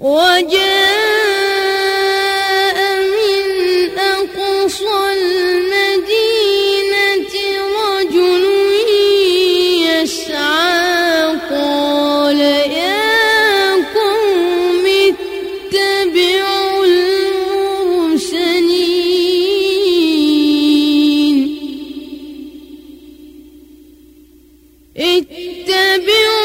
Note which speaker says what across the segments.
Speaker 1: وجاء من أقصى المدينة رجل يسعى قال يا قوم اتبعوا المرسلين. اتبعوا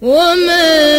Speaker 1: 我们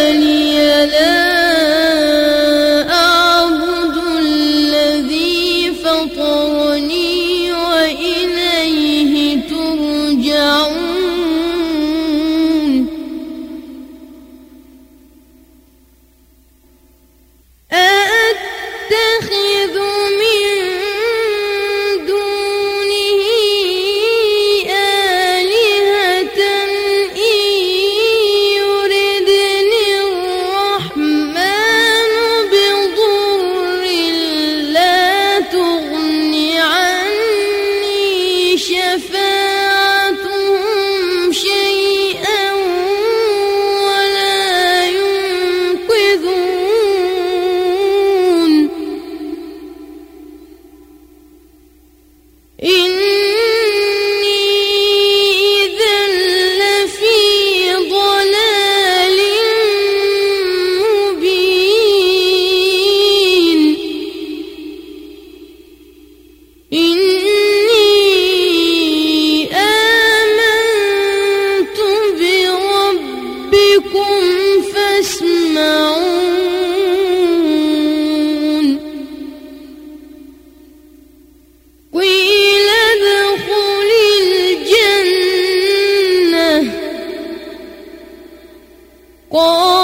Speaker 1: 我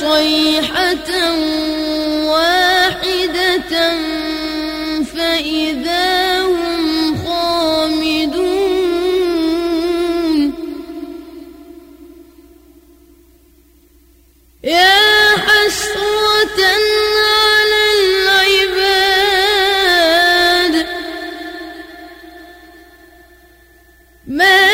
Speaker 1: صيحة واحدة فإذا هم خامدون. يا حسرة على العباد ما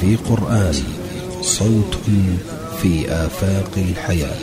Speaker 2: في قرآن صوت في آفاق الحياة.